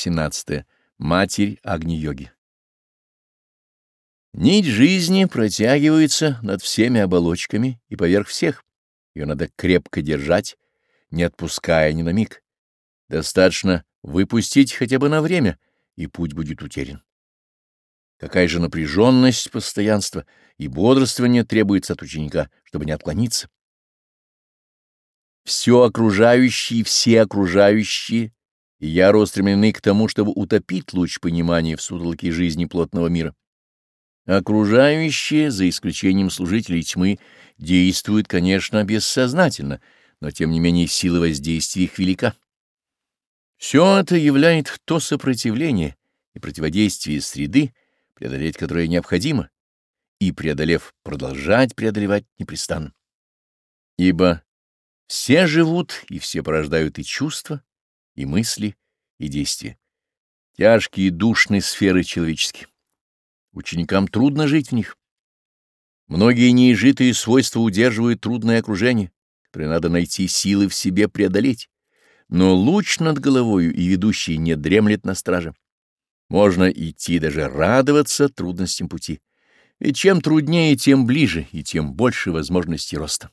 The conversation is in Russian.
17. Матерь Агни-йоги. Нить жизни протягивается над всеми оболочками и поверх всех. Ее надо крепко держать, не отпуская ни на миг. Достаточно выпустить хотя бы на время, и путь будет утерян. Какая же напряженность, постоянство и бодрствование требуется от ученика, чтобы не отклониться. Все окружающие, все окружающие и яро устремлены к тому, чтобы утопить луч понимания в сутолке жизни плотного мира. Окружающие, за исключением служителей тьмы, действуют, конечно, бессознательно, но тем не менее сила воздействия их велика. Все это являет то сопротивление и противодействие среды, преодолеть которое необходимо, и, преодолев, продолжать преодолевать непрестанно. Ибо все живут и все порождают и чувства, и мысли, и действия. Тяжкие и душные сферы человеческие. Ученикам трудно жить в них. Многие неизжитые свойства удерживают трудное окружение, которое надо найти силы в себе преодолеть. Но луч над головою и ведущий не дремлет на страже. Можно идти даже радоваться трудностям пути. И чем труднее, тем ближе, и тем больше возможностей роста.